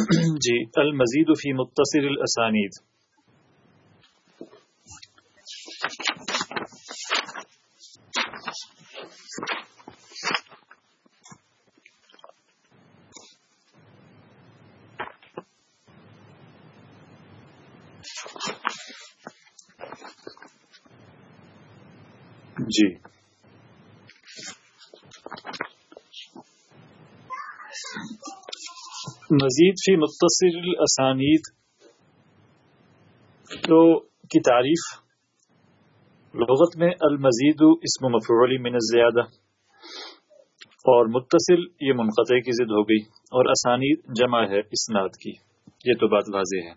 جي المزيد في متصل الأسانيد. مزید فی مختصر الاسانید. تو کی تعریف؟ لغت میں المزید اسم مفعول من الزیادہ. اور متصل یہ منقطع کی ضد ہو گئی اور اسانید جمع ہے اسناد کی. یہ تو بات واضح ہے.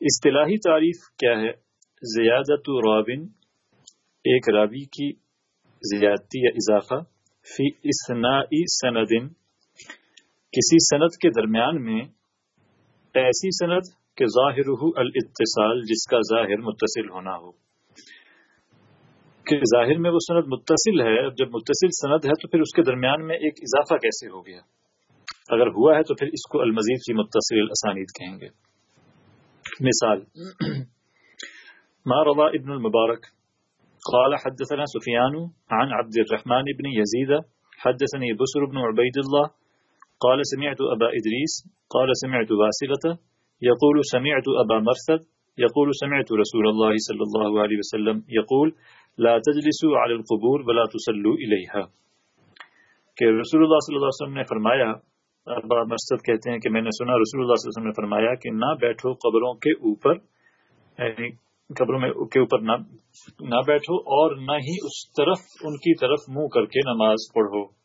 اصطلاحی تعریف کیا ہے؟ زیادت رابن، ایک راوی کی زیادتی یا اضافہ، فی اسنائی سندن کسی صنعت کے درمیان میں ایسی صنعت کہ ظاہر الاتصال جس کا ظاہر متصل ہونا ہو۔ کہ ظاہر میں وہ صنعت متصل ہے، جب متصل صنعت ہے تو پھر اس کے درمیان میں ایک اضافہ کیسے ہو گیا؟ اگر ہوا ہے تو پھر اس کو المزید کی متصل الاسانید کہیں گے۔ مثال، ما روا ابن المبارک؟ قال حدثنا سفیان عن عبد الرحمن ابن یزید حدثني بسر بن عبید اللہ قال سمعت أبا إدريس، قال سمعت واسلة يقول سمعت أبا مرثد، يقول سمعت رسول الله صلى الله عليه وسلم يقول، لا تجلسوا على القبور ولا تصلوا إليها. کہ رسول اللہ صلی اللہ علیہ وسلم نے فرمایا، ابا مرثد کہتے ہیں کہ میں نے سنا، رسول اللہ صلی اللہ علیہ وسلم نے فرمایا کہ نہ بیٹھو قبروں کے اوپر یعنی قبروں میں کے اوپر نہ نہ بیٹھو اور نہ ہی اس طرف، ان کی طرف منہ کر کے نماز پڑھو۔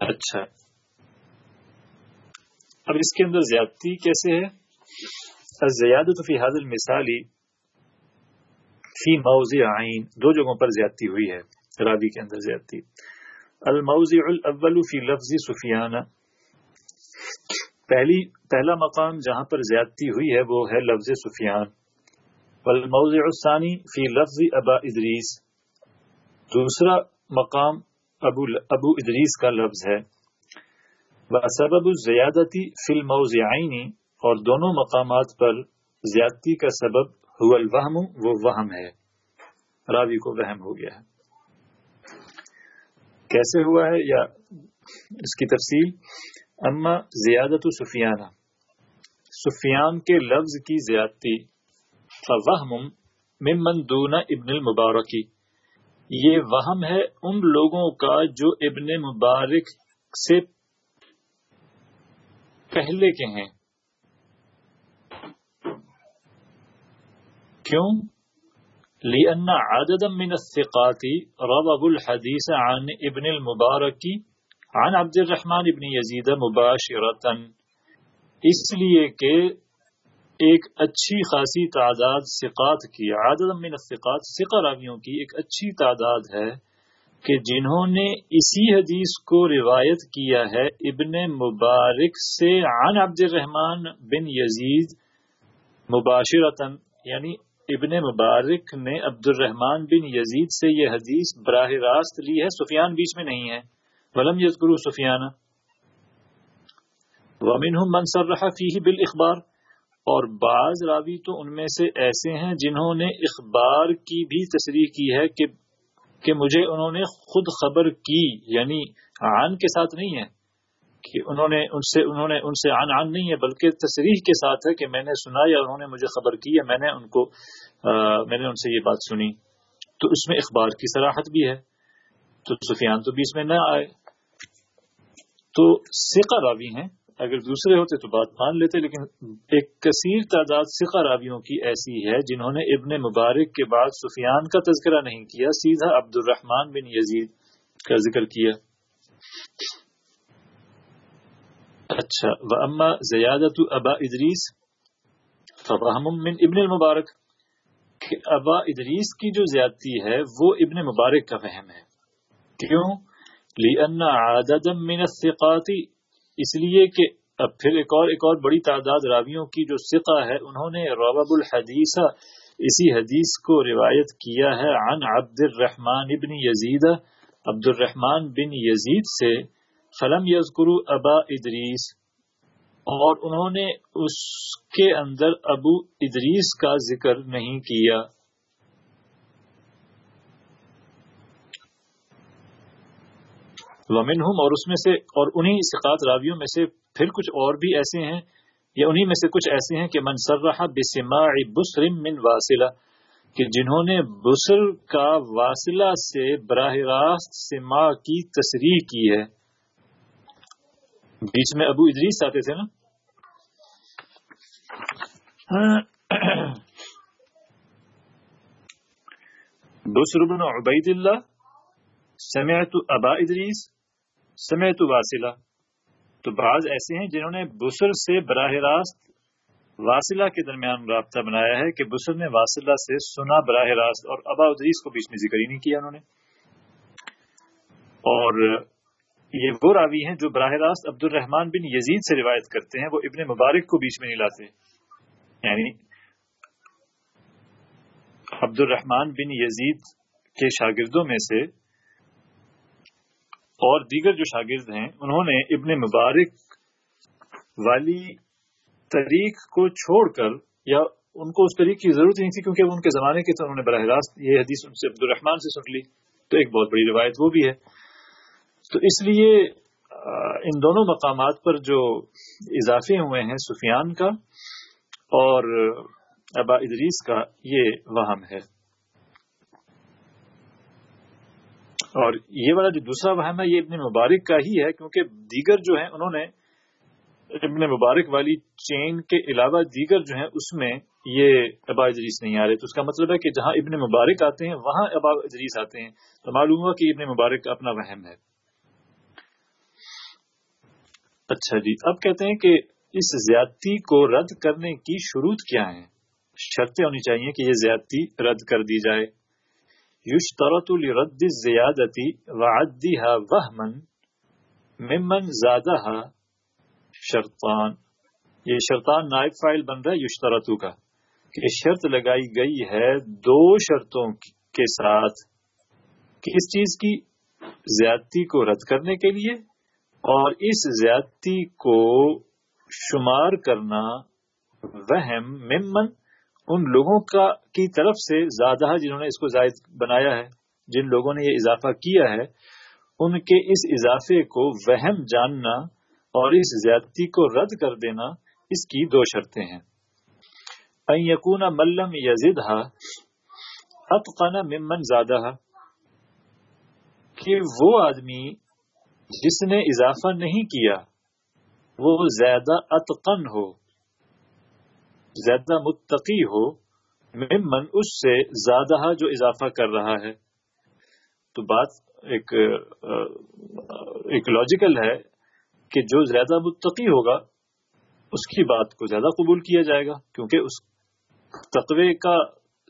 اچھا۔ اب اس کے اندر زیادتی کیسے ہے؟ زیادت فی حاضر مثالی فی موضع عین، دو جگہوں پر زیادتی ہوئی ہے، رابی کے اندر زیادتی۔ الموضع الاول فی لفظ سفیانہ پہلی، پہلا مقام جہاں پر زیادتی ہوئی ہے، وہ ہے لفظ سفیان۔ والموضع الثانی فی لفظ ابا ادریس۔ دوسرا مقام ابو ابو ادریس کا لفظ ہے۔ سبب زیادتی فلم اور دونوں مقامات پر زیادتی کا سبب هو الوہم، وہ وہم ہے۔ راوی کو وہم ہو گیا ہے۔ کیسے ہوا ہے؟ یا اس کی تفصیل۔ اما زیادت سفیانہ، سفیان کے لفظ کی زیادتی، فوہم ممن دون ابن المبارکی۔ یہ وہم ہے ان لوگوں کا جو ابن مبارک سے پہلے کے ہیں۔ کیوں؟ لأن عددا من الثقات رواب الحدیث عن ابن المبارکی عن عبد الرحمن ابن یزید مباشرتا اس لیے کہ ایک اچھی خاصی تعداد سقات کی عادت من الثقات سقا راویوں کی ایک اچھی تعداد ہے کہ جنہوں نے اسی حدیث کو روایت کیا ہے، ابن مبارک سے عن عبد الرحمن بن یزید مباشرتا یعنی ابن مبارک نے عبد الرحمن بن یزید سے یہ حدیث براہ راست لی ہے، سفیان بیچ میں نہیں ہے۔ ولم یذکرو سفیان۔ ومنہم من صرح فیہ بالاخبار اور بعض راوی تو ان میں سے ایسے ہیں جنہوں نے اخبار کی بھی تصریح کی ہے کہ کہ مجھے انہوں نے خود خبر کی یعنی عن کے ساتھ نہیں ہے، کہ انہوں نے ان سے، انہوں نے ان سے عن عن نہیں ہے، بلکہ تصریح کے ساتھ ہے کہ میں نے سنا یا انہوں نے مجھے خبر کی ہے میں نے ان کو میں نے ان سے یہ بات سنی۔ تو اس میں اخبار کی سراحت بھی ہے۔ تو سفیان تو بھی اس میں نہ آئے۔ تو سکا راوی ہیں۔ اگر دوسرے ہوتے تو بات مان لیتے، لیکن ایک کثیر تعداد سکھا راویوں کی ایسی ہے جنہوں نے ابن مبارک کے بعد سفیان کا تذکرہ نہیں کیا، سیدھا عبد الرحمان بن یزید کا ذکر کیا۔ اچھا و اما زیادت ابا ادریس فبہم من ابن المبارک کہ ابا ادریس کی جو زیادتی ہے، وہ ابن مبارک کا فہم ہے۔ کیوں؟ لِأَنَّ عَادَدًا مِنَ الثِّقَاتِ۔ اس لیے کہ اب پھر ایک اور ایک اور بڑی تعداد راویوں کی جو سقہ ہے، انہوں نے رواب الحدیث اسی حدیث کو روایت کیا ہے عن عبد الرحمن ابن یزید۔ عبد الرحمن بن یزید سے فلم یزکرو ابا ادریس۔ اور انہوں نے اس کے اندر ابو ادریس کا ذکر نہیں کیا۔ ومن اور اس میں سے اور انہی سقات راویوں میں سے پھر کچھ اور بھی ایسے ہیں یا انہی میں سے کچھ ایسے ہیں کہ منصر رہا بسما بسرم من واصلہ، کہ جنہوں نے بسر کا واصلہ سے براہ راست سما کی تصریح کی ہے۔ بیچ میں ابو ادریس آتے تھے نا؟ بسر بن عبید اللہ سمعت ابا ادریس سمعت واصلہ۔ تو بعض ایسے ہیں جنہوں نے بسر سے براہ راست واصلہ کے درمیان رابطہ بنایا ہے کہ بسر نے واصلہ سے سنا براہ راست اور ابا ادریس کو بیچ میں ذکر ہی نہیں کیا انہوں نے۔ اور یہ وہ راوی ہیں جو براہ راست عبد الرحمان بن یزید سے روایت کرتے ہیں، وہ ابن مبارک کو بیچ میں نہیں لاتے۔ یعنی عبد الرحمان بن یزید کے شاگردوں میں سے اور دیگر جو شاگرد ہیں، انہوں نے ابن مبارک والی طریق کو چھوڑ کر، یا ان کو اس طریق کی ضرورت نہیں تھی کیونکہ ان کے زمانے کے انہوں نے براہ راست یہ حدیث ان سے عبد الرحمان سے سن لی، تو ایک بہت بڑی روایت وہ بھی ہے۔ تو اس لیے ان دونوں مقامات پر جو اضافے ہوئے ہیں سفیان کا اور ابا ادریس کا، یہ وہم ہے۔ اور یہ والا جو دوسرا وہم ہے، یہ ابن مبارک کا ہی ہے، کیونکہ دیگر جو ہیں، انہوں نے ابن مبارک والی چین کے علاوہ دیگر جو ہیں، اس میں یہ ابا اجریس نہیں آ رہے۔ تو اس کا مطلب ہے کہ جہاں ابن مبارک آتے ہیں، وہاں ابا اجریس آتے ہیں۔ تو معلوم ہوا کہ ابن مبارک کا اپنا وہم ہے۔ اچھا جی اب کہتے ہیں کہ اس زیادتی کو رد کرنے کی شروط کیا ہیں؟ شرطیں ہونی چاہیے کہ یہ زیادتی رد کر دی جائے۔ یوش طرت الرد زیادتی وعدی ہا ممن زیادہ شرطان. یہ شرطان نائب فائل بن رہا ہے یشترتو کا. کہ شرط لگائی گئی ہے دو شرطوں کے ساتھ کس چیز کی زیادتی کو رد کرنے کے لیے اور اس زیادتی کو شمار کرنا وہم ممن ان لوگوں کا کی طرف سے زیادہ جنہوں نے اس کو زائد بنایا ہے، جن لوگوں نے یہ اضافہ کیا ہے، ان کے اس اضافے کو وہم جاننا اور اس زیادتی کو رد کر دینا اس کی دو شرطیں ہیں۔ یقون ملم یزید ممن زیادہ کہ وہ آدمی جس نے اضافہ نہیں کیا، وہ زیادہ اتقن ہو۔ زیادہ متقی ہو، ممن اس سے زیادہ جو اضافہ کر رہا ہے۔ تو بات ایک ایک لاجیکل ہے کہ جو زیادہ متقی ہوگا، اس کی بات کو زیادہ قبول کیا جائے گا، کیونکہ اس تقوی کا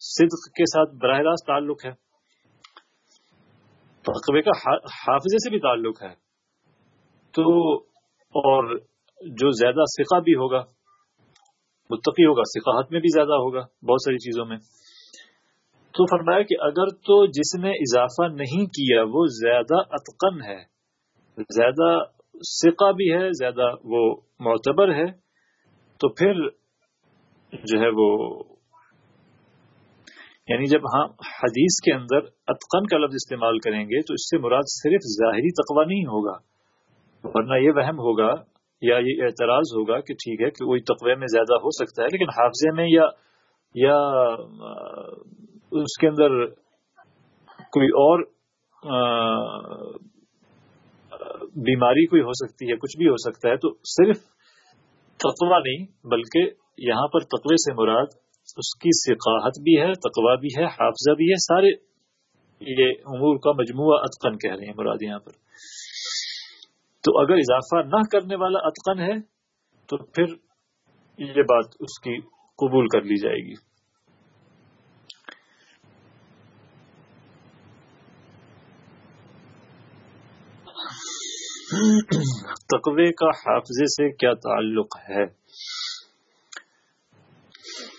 صدق کے ساتھ براہ راست تعلق ہے۔ تقوی کا حافظے سے بھی تعلق ہے۔ تو اور جو زیادہ سکھا بھی ہوگا متقی ہوگا سکھاحت میں بھی زیادہ ہوگا، بہت ساری چیزوں میں۔ تو فرمایا کہ اگر تو جس نے اضافہ نہیں کیا، وہ زیادہ اتقن ہے، زیادہ سکا بھی ہے، زیادہ وہ معتبر ہے، تو پھر جو ہے وہ یعنی جب ہم حدیث کے اندر اتقن کا لفظ استعمال کریں گے، تو اس سے مراد صرف ظاہری تقوی نہیں ہوگا، ورنہ یہ وہم ہوگا یا یہ اعتراض ہوگا کہ ٹھیک ہے کہ کوئی تقوی میں زیادہ ہو سکتا ہے، لیکن حافظے میں یا یا اس کے اندر کوئی اور بیماری کوئی ہو سکتی ہے، کچھ بھی ہو سکتا ہے، تو صرف تقوا نہیں، بلکہ یہاں پر تقوی سے مراد اس کی ثقاحت بھی ہے تقوا بھی ہے، حافظہ بھی ہے، سارے یہ امور کا مجموعہ اتقن کہہ رہے ہیں مراد یہاں پر۔ تو اگر اضافہ نہ کرنے والا اتقن ہے، تو پھر یہ بات اس کی قبول کر لی جائے گی۔ تقوی کا حافظے سے کیا تعلق ہے؟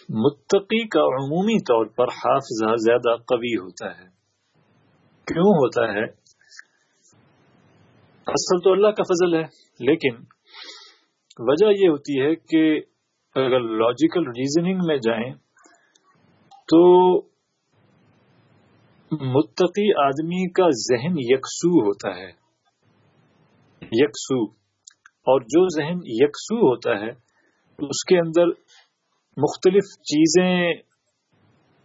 متقی کا عمومی طور پر حافظہ زیادہ قوی ہوتا ہے۔ کیوں ہوتا ہے؟ اصل تو اللہ کا فضل ہے، لیکن وجہ یہ ہوتی ہے کہ اگر لاجیکل ریزننگ میں جائیں تو متقی آدمی کا ذہن یکسو ہوتا ہے۔ یکسو۔ اور جو ذہن یکسو ہوتا ہے، اس کے اندر مختلف چیزیں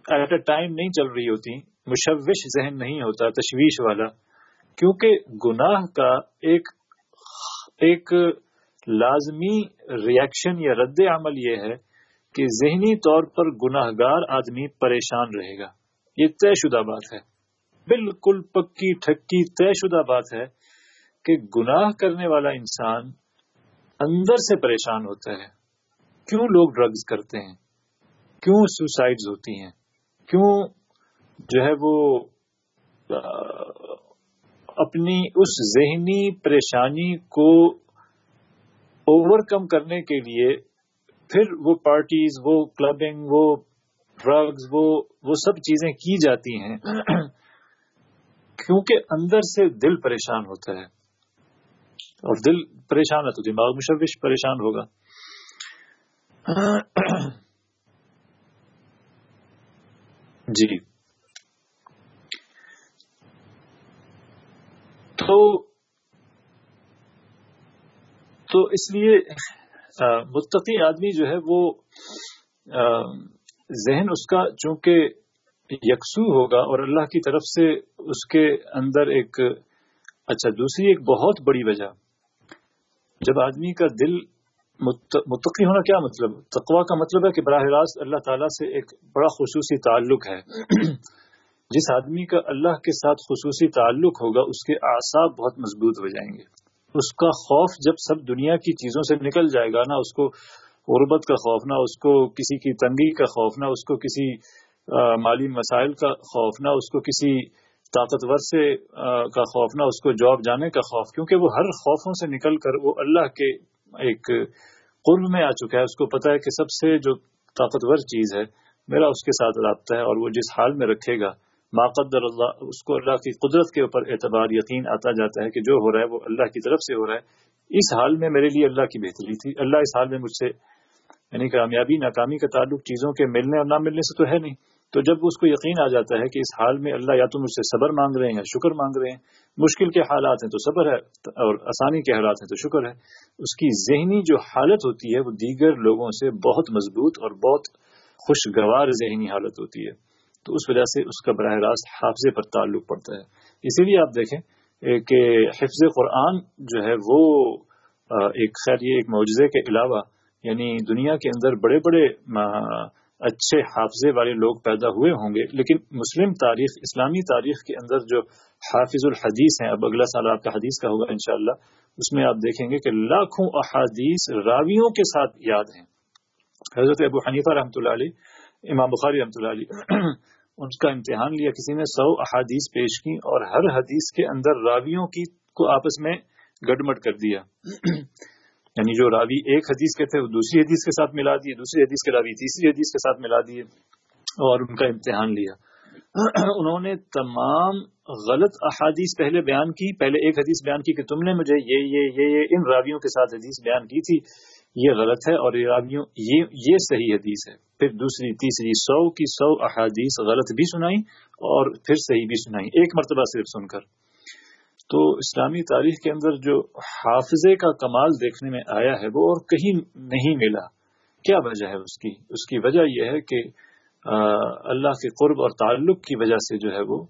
ایٹ اے ٹائم نہیں چل رہی ہوتی، مشوش ذہن نہیں ہوتا، تشویش والا۔ کیونکہ گناہ کا ایک ایک لازمی ریئیکشن یا رد عمل یہ ہے کہ ذہنی طور پر گناہ گار آدمی پریشان رہے گا۔ یہ طے شدہ بات ہے۔ بالکل پکی ٹھکی طے شدہ بات ہے کہ گناہ کرنے والا انسان اندر سے پریشان ہوتا ہے۔ کیوں لوگ ڈرگز کرتے ہیں؟ کیوں سوسائڈز ہوتی ہیں؟ کیوں جو ہے وہ اپنی اس ذہنی پریشانی کو اوور کم کرنے کے لیے پھر وہ پارٹیز وہ کلبنگ وہ ڈرگز وہ وہ سب چیزیں کی جاتی ہیں۔ کیونکہ اندر سے دل پریشان ہوتا ہے۔ اور دل پریشان ہے تو دماغ مشوش پریشان ہوگا۔ جی۔ تو تو اس لیے متقی آدمی جو ہے وہ ذہن اس کا چونکہ یکسو ہوگا اور اللہ کی طرف سے اس کے اندر ایک اچھا دوسری ایک بہت بڑی وجہ۔ جب آدمی کا دل متقی ہونا کیا مطلب؟ تقوا کا مطلب ہے کہ براہ راست اللہ تعالیٰ سے ایک بڑا خصوصی تعلق ہے۔ جس آدمی کا اللہ کے ساتھ خصوصی تعلق ہوگا، اس کے اعصاب بہت مضبوط ہو جائیں گے۔ اس کا خوف جب سب دنیا کی چیزوں سے نکل جائے گا نہ اس کو غربت کا خوف نہ اس کو کسی کی تنگی کا خوف نہ اس کو کسی مالی مسائل کا خوف نہ اس کو کسی طاقتور سے کا خوف نہ اس کو جاب جانے کا خوف، کیونکہ وہ ہر خوفوں سے نکل کر وہ اللہ کے ایک قرب میں آ چکا ہے۔ اس کو پتا ہے کہ سب سے جو طاقتور چیز ہے، میرا اس کے ساتھ رابطہ ہے اور وہ جس حال میں رکھے گا ماقدر اللہ، اس کو اللہ کی قدرت کے اوپر اعتبار، یقین آتا جاتا ہے کہ جو ہو رہا ہے وہ اللہ کی طرف سے ہو رہا ہے۔ اس حال میں میرے لیے اللہ کی بہتری تھی۔ اللہ اس حال میں مجھ سے یعنی کامیابی، ناکامی کا تعلق چیزوں کے ملنے اور نہ ملنے سے تو ہے نہیں۔ تو جب اس کو یقین آ جاتا ہے کہ اس حال میں اللہ یا تو مجھ سے صبر مانگ رہے ہیں یا شکر مانگ رہے ہیں، مشکل کے حالات ہیں تو صبر ہے اور آسانی کے حالات ہیں تو شکر ہے۔ اس کی ذہنی جو حالت ہوتی ہے وہ دیگر لوگوں سے بہت مضبوط اور بہت خوشگوار ذہنی حالت ہوتی ہے۔ تو اس وجہ سے اس کا براہ راست حافظے پر تعلق پڑتا ہے۔ اسی لیے آپ دیکھیں کہ حفظ قرآن جو ہے وہ ایک خیر، یہ ایک معجزے کے علاوہ یعنی دنیا کے اندر بڑے بڑے اچھے حافظے والے لوگ پیدا ہوئے ہوں گے، لیکن مسلم تاریخ، اسلامی تاریخ کے اندر جو حافظ الحدیث ہیں، اب اگلا سال آپ کا حدیث کا ہوگا انشاءاللہ، اس میں آپ دیکھیں گے کہ لاکھوں احادیث راویوں کے ساتھ یاد ہیں۔ حضرت ابو حنیفہ رحمۃ اللہ علیہ امام بخاری رحمۃ اللہ علیہ ان کا امتحان لیا کسی نے سو احادیث پیش کی اور ہر حدیث کے اندر راویوں کی کو آپس میں گڈمٹ کر دیا۔ یعنی جو راوی ایک حدیث کے تھے وہ دوسری حدیث کے ساتھ ملا دیے دوسری حدیث کے راوی تیسری حدیث کے ساتھ ملا دیے اور ان کا امتحان لیا۔ انہوں نے تمام غلط احادیث پہلے بیان کی پہلے ایک حدیث بیان کی کہ تم نے مجھے یہ یہ یہ, یہ ان راویوں کے ساتھ حدیث بیان کی تھی۔ یہ غلط ہے اور یہ یہ یہ صحیح حدیث ہے۔ پھر دوسری، تیسری، سو کی سو احادیث غلط بھی سنائی اور پھر صحیح بھی سنائی ایک مرتبہ صرف سن کر۔ تو اسلامی تاریخ کے اندر جو حافظے کا کمال دیکھنے میں آیا ہے، وہ اور کہیں نہیں ملا۔ کیا وجہ ہے اس کی؟ اس کی وجہ یہ ہے کہ اللہ کے قرب اور تعلق کی وجہ سے جو ہے وہ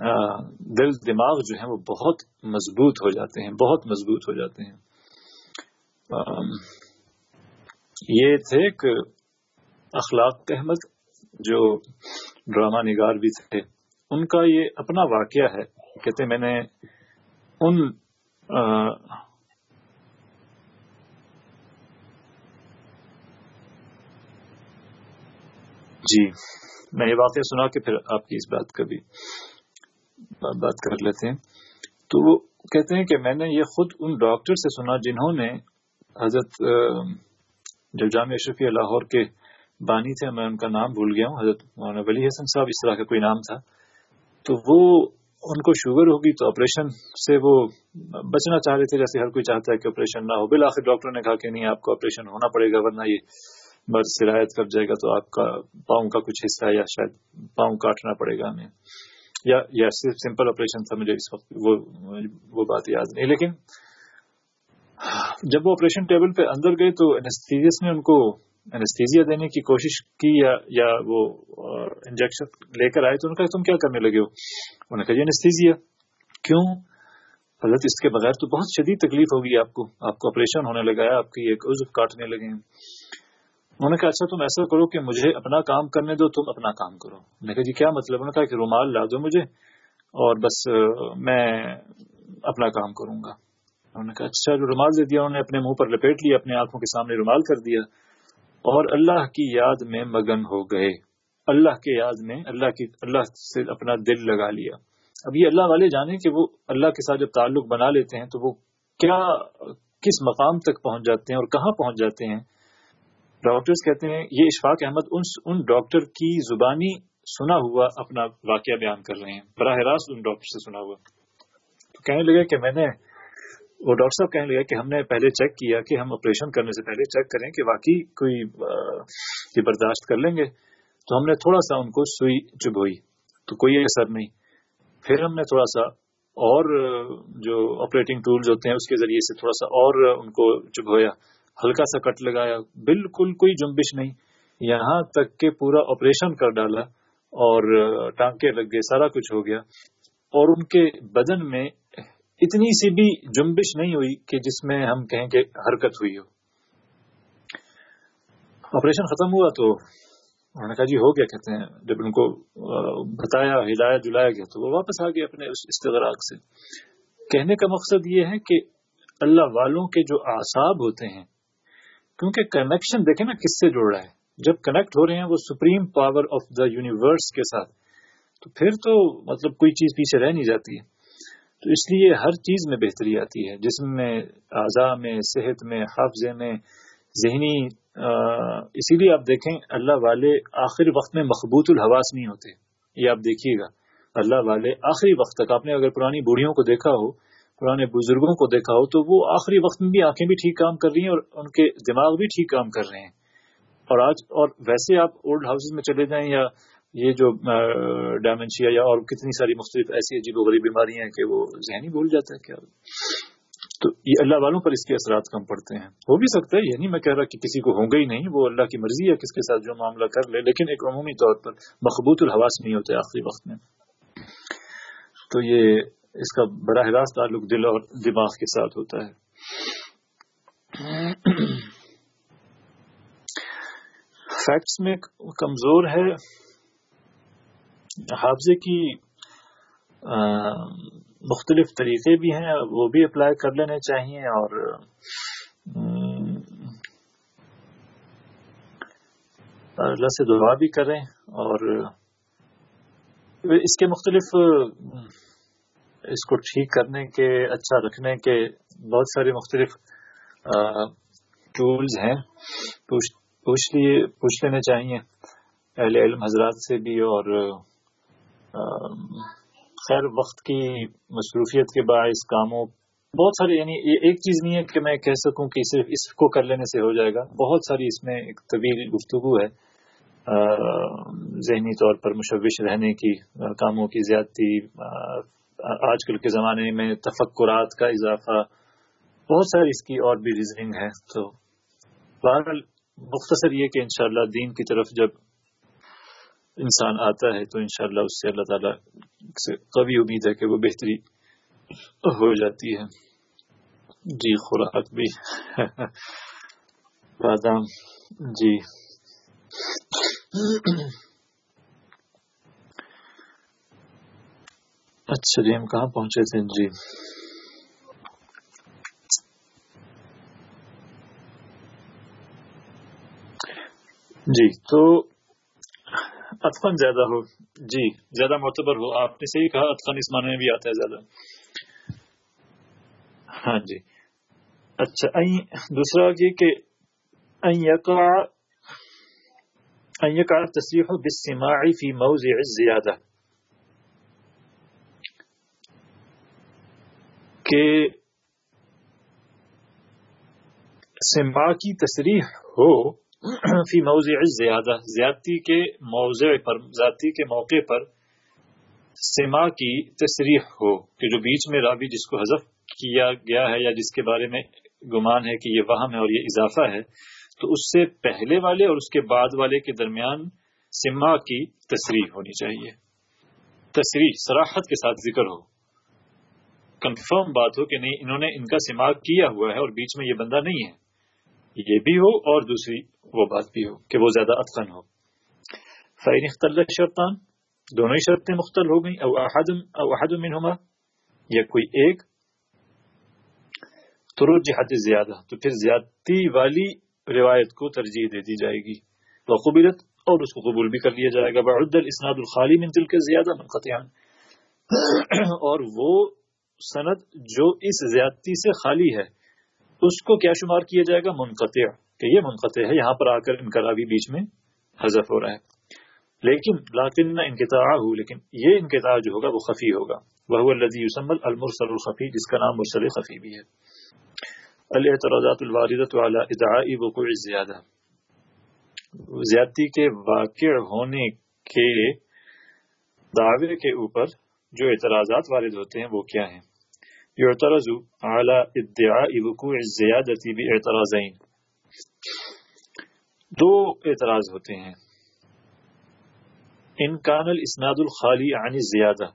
دل، دماغ جو ہے وہ بہت مضبوط ہو جاتے ہیں، بہت مضبوط ہو جاتے ہیں۔ یہ تھے ایک اخلاق احمد، جو ڈرامہ نگار بھی تھے۔ ان کا یہ اپنا واقعہ ہے، کہتے میں نے ان جی میں یہ واقعہ سنا کے پھر آپ کی اس بات کا بھی بات کر لیتے ہیں۔ تو وہ کہتے ہیں کہ میں نے یہ خود ان ڈاکٹر سے سنا جنہوں نے حضرت جو جامع اشرفی لاہور کے بانی تھے، میں ان کا نام بھول گیا ہوں۔ حضرت مولانا ولی حسن صاحب اس طرح کا کوئی نام تھا۔ تو وہ ان کو شوگر ہوگی تو آپریشن سے وہ بچنا چاہ رہے تھے، جیسے ہر کوئی چاہتا ہے کہ آپریشن نہ ہو۔ بالآخر ڈاکٹر نے کہا کہ نہیں، آپ کو آپریشن ہونا پڑے گا، ورنہ یہ مرض سرایت کر جائے گا تو آپ کا پاؤں کا کچھ حصہ یا شاید پاؤں کاٹنا پڑے گا ہمیں۔ یا یا صرف سمپل آپریشن تھا، مجھے اس وقت وہ وہ بات یاد نہیں، لیکن جب وہ آپریشن ٹیبل پہ اندر گئے تو انستیزیس نے ان کو انستیزیا دینے کی کوشش کی یا یا وہ انجیکشن لے کر آئے تو ان کا، تم کیا کرنے لگے ہو؟ انہوں نے کہا جی انستیزیا کیوں؟ حضرت، اس کے بغیر تو بہت شدید تکلیف ہوگی، آپ کو آپ کو آپریشن ہونے لگا ہے، آپ کی ایک عزو کاٹنے لگے ہیں۔ انہوں نے کہا اچھا تم ایسا کرو کہ مجھے اپنا کام کرنے دو، تم اپنا کام کرو۔ میں نے کہا جی کیا مطلب؟ انہوں نے کہا کہ رومال لا دو مجھے اور بس میں اپنا کام کروں گا۔ انہوں نے کہا اچھا جو رومال دے دیا، انہوں نے اپنے منہ پر لپیٹ لیا اپنے آنکھوں کے سامنے رومال کر دیا۔ اور اللہ کی یاد میں مگن ہو گئے۔ اللہ کے یاد میں اللہ کی، اللہ سے اپنا دل لگا لیا۔ اب یہ اللہ والے جانے کہ وہ اللہ کے ساتھ جب تعلق بنا لیتے ہیں تو وہ کیا، کس مقام تک پہنچ جاتے ہیں اور کہاں پہنچ جاتے ہیں؟ ڈاکٹرز کہتے ہیں، یہ اشفاق احمد ان ان ڈاکٹر کی زبانی سنا ہوا اپنا واقعہ بیان کر رہے ہیں۔ براہ راست ان ڈاکٹر سے سنا ہوا۔ تو کہنے لگے کہ میں نے، وہ ڈاکٹر صاحب کہنے لگا کہ ہم نے پہلے چیک کیا کہ ہم آپریشن کرنے سے پہلے چیک کریں کہ واقعی کوئی یہ برداشت کر لیں گے۔ تو ہم نے تھوڑا سا ان کو سوئی چبھوئی تو کوئی اثر نہیں۔ پھر ہم نے تھوڑا سا اور جو آپریٹنگ ٹولز ہوتے ہیں، اس کے ذریعے سے تھوڑا سا اور ان کو چبھویا ہلکا سا کٹ لگایا، بالکل کوئی جنبش نہیں۔ یہاں تک کہ پورا آپریشن کر ڈالا اور ٹانکے لگ گئے، سارا کچھ ہو گیا۔ اور ان کے بدن میں اتنی سی بھی جنبش نہیں ہوئی کہ جس میں ہم کہیں کہ حرکت ہوئی ہو۔ آپریشن ختم ہوا تو انہوں نے کہا جی ہو گیا۔ کہتے ہیں، جب ان کو بتایا ہلایا جلایا گیا تو وہ واپس آ گئے اپنے اس استغراق سے۔ کہنے کا مقصد یہ ہے کہ اللہ والوں کے جو اعصاب ہوتے ہیں کیونکہ کنیکشن دیکھیں نا کس سے جڑ رہا ہے۔ جب کنیکٹ ہو رہے ہیں وہ supreme power of the universe کے ساتھ۔ تو پھر تو مطلب کوئی چیز پیچھے رہ نہیں جاتی ہے۔ تو اس لیے ہر چیز میں بہتری آتی ہے۔ جسم میں، اعضاء میں، صحت میں، حافظے میں، ذہنی اسی لیے آپ دیکھیں اللہ والے آخر وقت میں مخبوط الحواس نہیں ہوتے۔ یہ آپ دیکھیے گا۔ اللہ والے آخری وقت تک، آپ نے اگر پرانی بوڑھیوں کو دیکھا ہو پرانے بزرگوں کو دیکھا ہو تو وہ آخری وقت میں بھی آنکھیں بھی ٹھیک کام کر رہی ہیں اور ان کے دماغ بھی ٹھیک کام کر رہے ہیں۔ اور آج، اور ویسے آپ اولڈ ہاؤسز میں چلے جائیں یا یہ جو ڈائمنشیا یا اور کتنی ساری مختلف ایسی عجیب و غریب بیماریاں ہیں کہ وہ ذہنی بھول جاتا ہے کیا؟ تو یہ اللہ والوں پر اس کے اثرات کم پڑتے ہیں۔ ہو بھی سکتا ہے، یہ نہیں میں کہہ رہا کہ کسی کو ہوں گا ہی نہیں، وہ اللہ کی مرضی ہے کس کے ساتھ جو معاملہ کر لے، لیکن ایک عمومی طور پر مخبوط الحواس نہیں ہوتے آخری وقت میں۔ تو یہ اس کا براہ راست تعلق دل اور دماغ کے ساتھ ہوتا ہے۔ فیکٹس میں کمزور ہے۔ حافظے کی مختلف طریقے بھی ہیں، وہ بھی اپلائی کر لینے چاہیے اور اللہ سے دعا بھی کریں اور اس کے مختلف اس کو ٹھیک کرنے کے اچھا رکھنے کے بہت سارے مختلف ٹولز ہیں۔ پوچھ لیے پوچھ لینے چاہیے۔ اہل علم حضرات سے بھی اور خیر وقت کی مصروفیت کے باعث کاموں، بہت سارے یعنی ایک چیز نہیں ہے کہ میں کہہ سکوں کہ صرف اس کو کر لینے سے ہو جائے گا۔ بہت ساری اس میں ایک طویل گفتگو ہے ذہنی طور پر مشوش رہنے کی، کاموں کی زیادتی آج کل کے زمانے میں تفکرات کا اضافہ بہت ساری اس کی اور بھی ریزننگ ہے، تو بہرحال مختصر یہ کہ انشاءاللہ دین کی طرف جب انسان آتا ہے تو انشاءاللہ اس سے اللہ تعالیٰ سے قوی امید ہے کہ وہ بہتری ہو جاتی ہے۔ جی خوراک بھی۔ بادام۔ جی۔ اچھا جی ہم کہاں پہنچے تھے؟ جی۔ جی تو اتفن زیادہ ہو۔ جی زیادہ معتبر ہو۔ آپ نے صحیح کہا اتفن اس معنی میں بھی آتا ہے زیادہ۔ ہاں جی۔ اچھا دوسرا یہ کہ تصریح بالسماع فی موضع زیادہ کہ سما کی تصریح ہو فی موضع زیادہ، زیادتی کے موضع پر، ذاتی کے موقع پر سما کی تصریح ہو، کہ جو بیچ میں رابی جس کو حذف کیا گیا ہے یا جس کے بارے میں گمان ہے کہ یہ وہم ہے اور یہ اضافہ ہے، تو اس سے پہلے والے اور اس کے بعد والے کے درمیان سما کی تصریح ہونی چاہیے۔ تصریح سراحت کے ساتھ ذکر ہو۔ کنفرم بات ہو کہ نہیں، انہوں نے ان کا سما کیا ہوا ہے اور بیچ میں یہ بندہ نہیں ہے۔ یہ بھی ہو اور دوسری وہ بات بھی ہو کہ وہ زیادہ اتقن ہو۔ فعین اختل شرطان، دونوں ہی شرطیں مختل ہو گئیں۔ او احد او احد منہما یا کوئی ایک۔ ترجحت زیادہ، تو پھر زیادتی والی روایت کو ترجیح دے دی جائے گی۔ وقبلت، اور اس کو قبول بھی کر لیا جائے گا۔ بعد الاسناد الخالی من تلک زیادہ منقطعا۔ اور وہ سند جو اس زیادتی سے خالی ہے، اس کو کیا شمار کیا جائے گا؟ منقطع، کہ یہ منقطع ہے، یہاں پر آ کر انقلابی بیچ میں حذف ہو رہا ہے۔ لیکن لاکن انقطاع ہو، لیکن یہ انقطاع جو ہوگا وہ خفی ہوگا۔ وہ الذي يسمى المرسل الخفی، جس کا نام مرسل خفی بھی ہے۔ الاعتراضات الواردۃ على ادعاء وقوع الزیادہ۔ زیادتی کے واقع ہونے کے دعوے کے اوپر جو اعتراضات وارد ہوتے ہیں وہ کیا ہیں؟ يعترض على ادعاء وقوع الزیادتی باعتراضین دو اعتراض ہوتے ہیں. ان کان الاسناد الخالی عن الزیادہ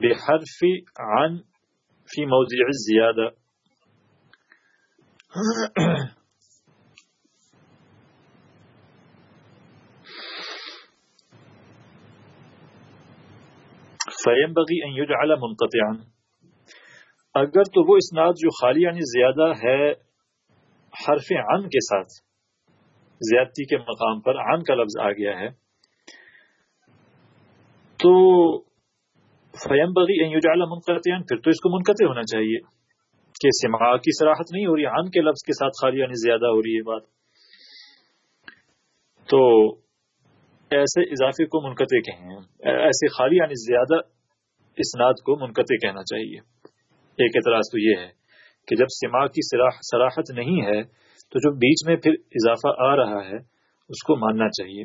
بحرف عن في موضع الزیادہ فیم بغی ان منقطعا. اگر تو وہ اسناد جو خالی یعنی زیادہ ہے حرف عن کے ساتھ، زیادتی کے مقام پر عن کا لفظ آ گیا ہے، تو فیم بغی ان یجعل منقطعا، پھر تو اس کو منقطع ہونا چاہیے کہ سما کی سراحت نہیں ہو رہی، عن کے لفظ کے ساتھ خالی یعنی زیادہ ہو رہی ہے بات۔ تو ایسے اضافے کو منقطع کہیں، ایسے خالی یعنی زیادہ اسناد کو منقطع کہنا چاہیے۔ ایک اعتراض تو یہ ہے کہ جب سما کی سراحت نہیں ہے، تو جو بیچ میں پھر اضافہ آ رہا ہے، اس کو ماننا چاہیے۔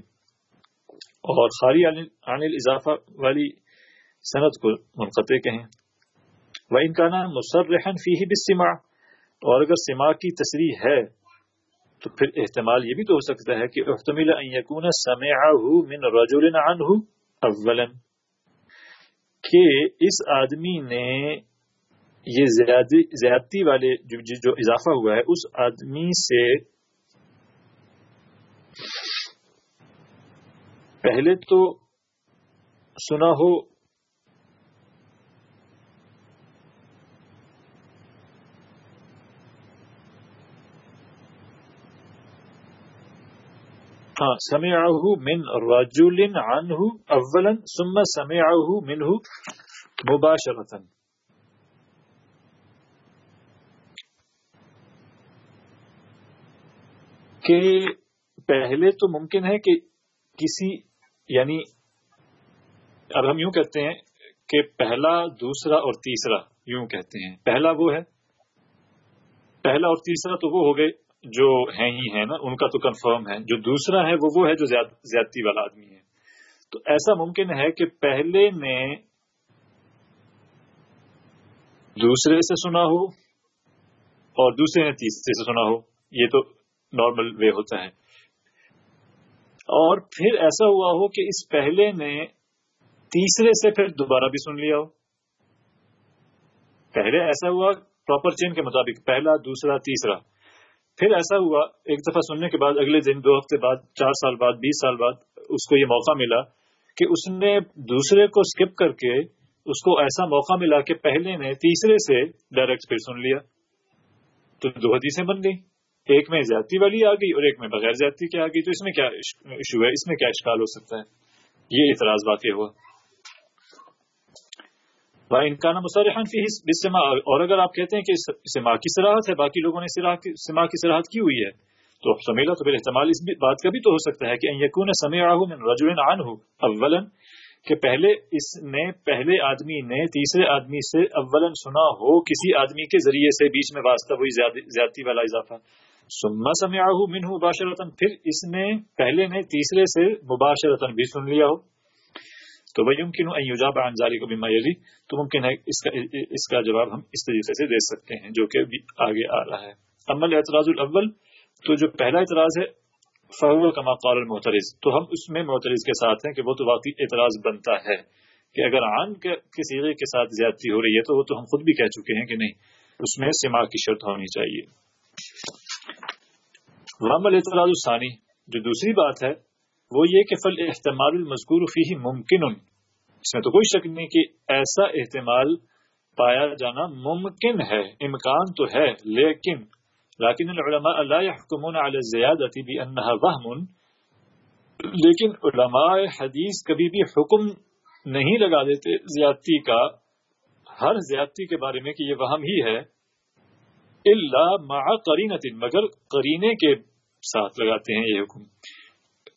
اور خالی عن اضافہ والی صنعت کو منقطع کہیں۔ وہ ان کا نام مسرحن فی بسما اور اگر سما کی تصریح ہے، تو پھر احتمال یہ بھی تو ہو سکتا ہے کہ احتمل ان یکون سمعه من رجل عنه اولا، کہ اس آدمی نے یہ زیادتی والے جو, جو اضافہ ہوا ہے اس آدمی سے پہلے تو سنا ہو ہاں سمعه من رجل عنه اولا ثم سمعه منه مباشرتا۔ کہ پہلے تو ممکن ہے کہ کسی یعنی اب ہم یوں کہتے ہیں کہ پہلا، دوسرا اور تیسرا یوں کہتے ہیں۔ پہلا وہ ہے، پہلا اور تیسرا تو وہ ہو گئے جو ہیں ہی ہیں نا، ان کا تو کنفرم ہے۔ جو دوسرا ہے وہ وہ ہے جو زیادتی والا آدمی ہے۔ تو ایسا ممکن ہے کہ پہلے نے دوسرے سے سنا ہو اور دوسرے نے تیسرے سے سنا ہو۔ یہ تو نارمل وے ہوتا ہے۔ اور پھر ایسا ہوا ہو کہ اس پہلے نے تیسرے سے پھر دوبارہ بھی سن لیا ہو۔ پہلے ایسا ہوا پراپر چین کے مطابق، پہلا، دوسرا، تیسرا۔ پھر ایسا ہوا، ایک دفعہ سننے کے بعد، اگلے دن، دو ہفتے بعد، چار سال بعد، بیس سال بعد، اس کو یہ موقع ملا کہ اس نے دوسرے کو سکپ کر کے اس کو ایسا موقع ملا کہ پہلے نے تیسرے سے ڈائریکٹ پھر سن لیا۔ تو دو حدیثیں بن گئی ایک میں زیادتی والی آ گئی اور ایک میں بغیر زیادتی کی آ گئی، تو اس میں کیا ایشو ہے اس میں کیا اشکال ہو سکتا ہے؟ یہ اعتراض واقع ہوا۔ انکان مسرحن فی بسما اور اگر آپ کہتے ہیں کہ سما کی سراحت ہے، باقی لوگوں نے سما کی سراحت کی ہوئی ہے، تو سمیلا تو پھر احتمال اس بات کا بھی تو ہو سکتا ہے کہ یقون سمع من رجل عنہ اولا، کہ پہلے اس نے پہلے آدمی نے تیسرے آدمی سے اولن سنا ہو کسی آدمی کے ذریعے سے، بیچ میں واسطہ ہوئی زیادتی والا اضافہ۔ سما سمیا من مباشرتن پھر اس نے پہلے نے تیسرے سے مباشرتن بھی سن لیا ہو۔ تو وہ یمکن ایوجاب انجاری کو بھی میری تو ممکن ہے اس کا اس کا جواب ہم اس طریقے سے دے سکتے ہیں، جو کہ آگے آ رہا ہے۔ عمل اعتراض الاول، تو جو پہلا اعتراض ہے، فہو کما قال المحترز تو ہم اس میں محترز کے ساتھ ہیں کہ وہ تو واقعی اعتراض بنتا ہے کہ اگر عام کے سیرے کے ساتھ زیادتی ہو رہی ہے، تو وہ تو ہم خود بھی کہہ چکے ہیں کہ نہیں، اس میں سما کی شرط ہونی چاہیے۔ رام الاعتراض الثانی جو دوسری بات ہے، وہ یہ کہ فل احتمال المذکور فی ممکن۔ اس میں تو کوئی شک نہیں کہ ایسا احتمال پایا جانا ممکن ہے، امکان تو ہے، لیکن لیکن العلماء لا يحكمون على الزيادة بأنها وهم لیکن علماء حدیث کبھی بھی حکم نہیں لگا دیتے زیادتی کا۔ ہر زیادتی کے بارے میں کہ یہ وہم ہی ہے۔ الا مع قرینت مگر قرینے کے ساتھ لگاتے ہیں یہ حکم۔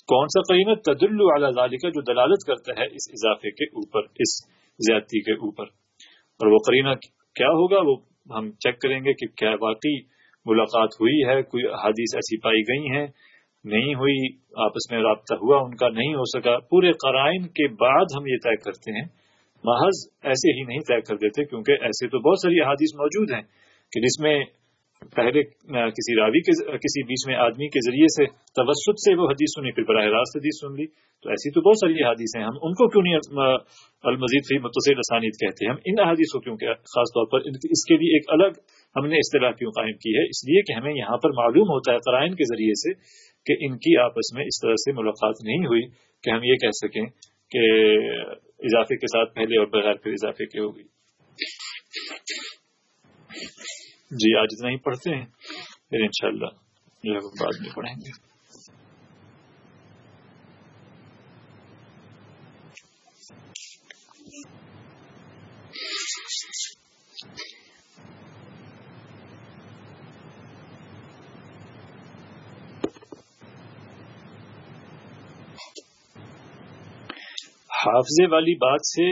کون سا قرینت تدل علی ذالک جو دلالت کرتا ہے اس اضافے کے اوپر، اس زیادتی کے اوپر؟ اور وہ قرینہ کیا ہوگا؟ وہ ہم چیک کریں گے کہ کیا واقعی ملاقات ہوئی ہے، کوئی حدیث ایسی پائی گئی ہیں، نہیں ہوئی، آپس میں رابطہ ہوا، ان کا نہیں ہو سکا۔ پورے قرائن کے بعد ہم یہ طے کرتے ہیں۔ محض ایسے ہی نہیں طے کر دیتے، کیونکہ ایسے تو بہت ساری حادیث موجود ہیں کہ جس میں پہلے کسی راوی کے کسی بیچ میں آدمی کے ذریعے سے توسط سے وہ حدیث سنی، پھر براہ راست حدیث سن لی، تو ایسی تو بہت ساری حادیث ہیں۔ ہم ان کو کیوں نہیں المزید فی متصل اسانید کہتے؟ ہیں ہم ان حادیثوں کیوں کہ، خاص طور پر اس کے لیے ایک الگ ہم نے اصطلاح کیوں قائم کی ہے؟ اس لیے کہ ہمیں یہاں پر معلوم ہوتا ہے قرائن کے ذریعے سے کہ ان کی آپس میں اس طرح سے ملاقات نہیں ہوئی کہ ہم یہ کہہ سکیں کہ اضافے کے ساتھ پہلے اور بغیر پھر اضافے کے ہوگی جی آج اتنا ہی پڑھتے ہیں، پھر انشاءاللہ جو ہے بعد میں پڑھیں گے۔ حافظے والی بات سے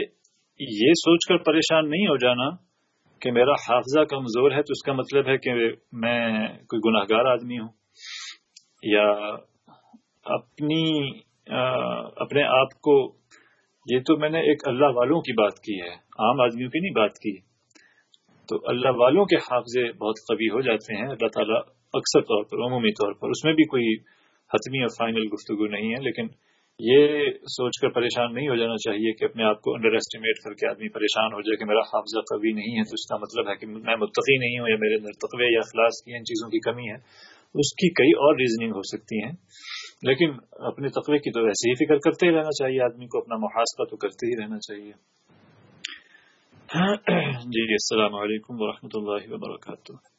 یہ سوچ کر پریشان نہیں ہو جانا کہ میرا حافظہ کمزور ہے تو اس کا مطلب ہے کہ میں کوئی گناہ گار آدمی ہوں یا اپنی اپنے آپ کو، یہ تو میں نے ایک اللہ والوں کی بات کی ہے، عام آدمیوں کی نہیں بات کی۔ تو اللہ والوں کے حافظے بہت قوی ہو جاتے ہیں، اللہ تعالیٰ اکثر طور پر، عمومی طور پر، اس میں بھی کوئی حتمی اور فائنل گفتگو نہیں ہے، لیکن یہ سوچ کر پریشان نہیں ہو جانا چاہیے کہ اپنے آپ کو انڈر ایسٹیمیٹ کر کے آدمی پریشان ہو جائے کہ میرا حافظہ قوی نہیں ہے تو اس کا مطلب ہے کہ میں متقی نہیں ہوں یا میرے اندر تقوی یا اخلاص کی ان چیزوں کی کمی ہے، اس کی کئی اور ریزننگ ہو سکتی ہیں۔ لیکن اپنے تقوی کی تو ویسے ہی فکر کرتے ہی رہنا چاہیے، آدمی کو اپنا محاسبہ تو کرتے ہی رہنا چاہیے۔ ہاں، جی السلام علیکم ورحمۃ اللہ وبرکاتہ۔